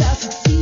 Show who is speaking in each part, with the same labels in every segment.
Speaker 1: já se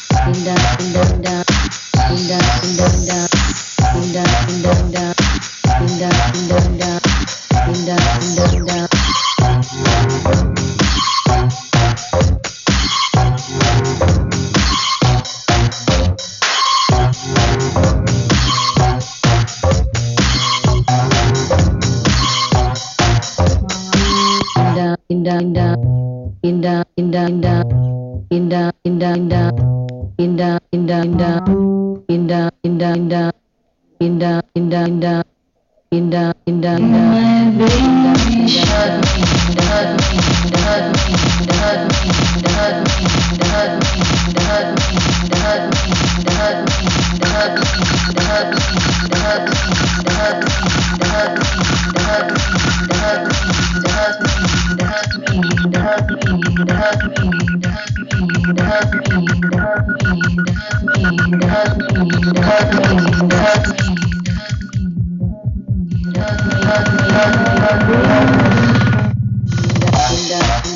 Speaker 1: down, down. Down, down, down, down. Down, down, down, down. Down, down, down, down. Indah, indah, indah, indah, indah, indah, indah, indah, indah, indah, indah, indah, indah, indah, indah, indah, indah, indah, indah, indah, Thank you.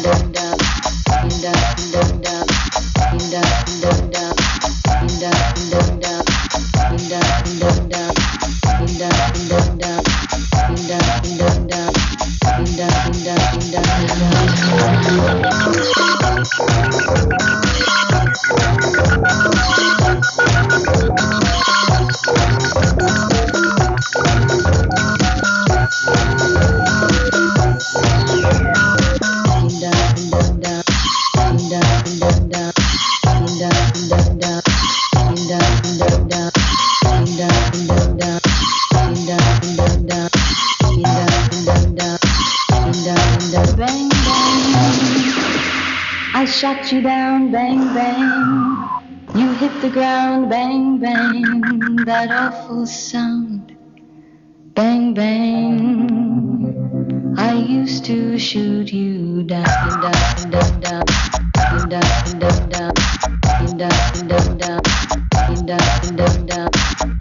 Speaker 1: Shot you down, bang, bang. You hit the ground, bang, bang. That awful sound, bang, bang. I used to shoot you down, down, down, down, down, down, down, down, down, down, down, down, down, down, down, down,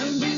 Speaker 1: to me.